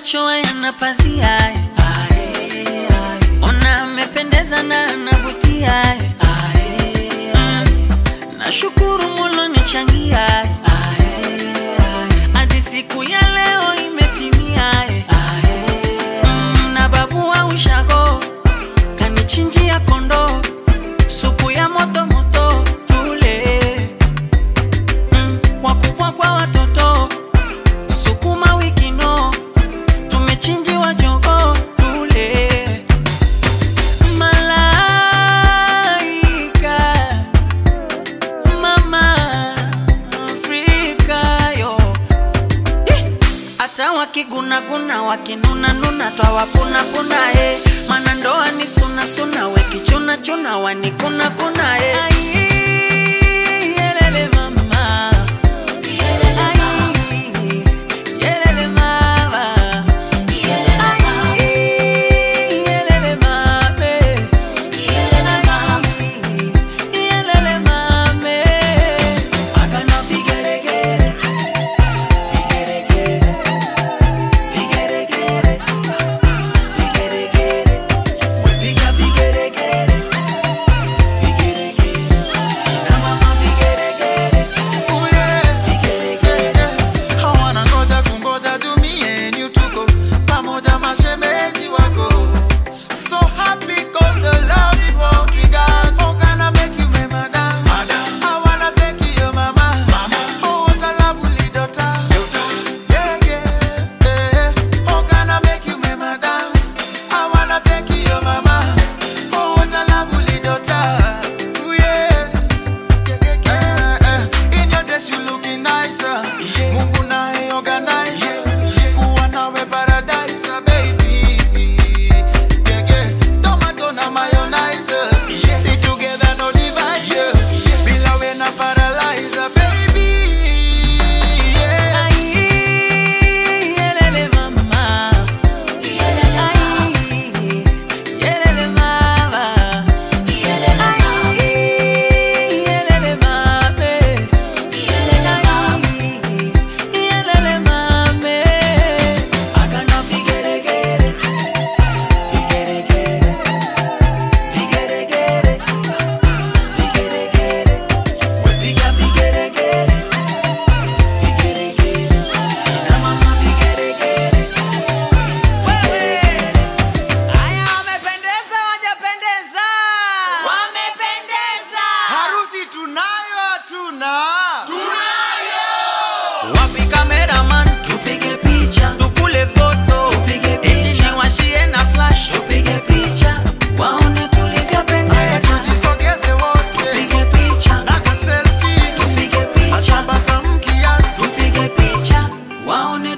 macho yana pazia, ona amependeza na anavutia. Mm, nashukuru Mola nichangia hadi siku yale hata wakigunaguna wakinunanuna twawapunapuna e eh. mana ndoa ni sunasuna wekichunachuna wanikunakuna e eh.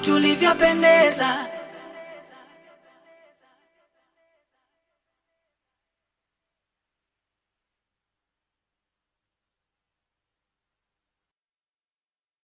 tulivyopendeza.